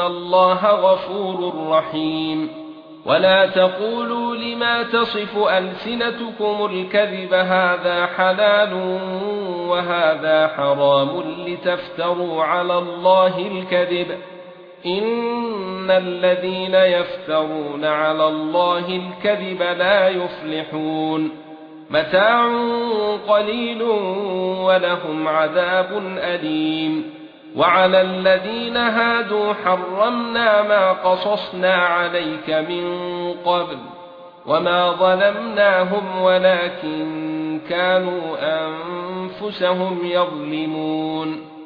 الله غفور رحيم ولا تقولوا لما تصف السنتكم الكذب هذا حلال وهذا حرام لتفتروا على الله الكذب ان الذين يفترون على الله الكذب لا يفلحون متاع قليل ولهم عذاب اليم وعلى الذين هادوا حرمنا ما قصصنا عليك من قبل وما ظلمناهم ولكن كانوا أنفسهم يظلمون.